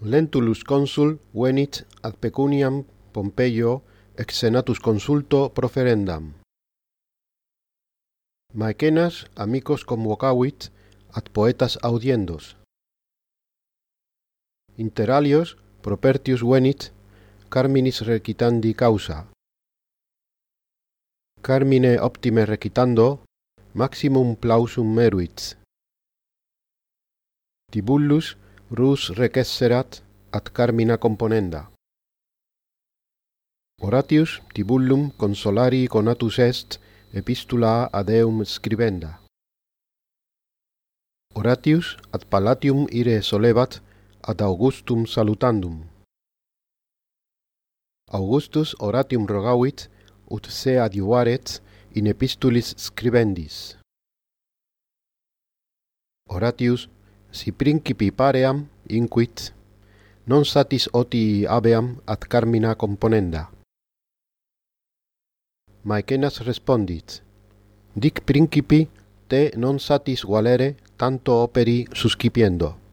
Lentulus consul venit ad pecuniam Pompeio ex senatus consulto proferendam. Maecenas amicos convocavit ad poetas audiendos. Inter alios propertius venit carminis recitandi causa. Carmine optime recitando maximum plausum meruit. Tibullus rus recesserat ad carmina componenda. Horatius Tibullum consolari conatus est epistula ad eum scribenda. Horatius ad Palatium ire solevat ad Augustum salutandum. Augustus Horatium rogavit ut se adiuaret in epistulis scribendis. Horatius si principi paream inquit, non satis oti abeam ad carmina componenda. Maecenas respondit, dic principi te non satis valere tanto operi suscipiendo.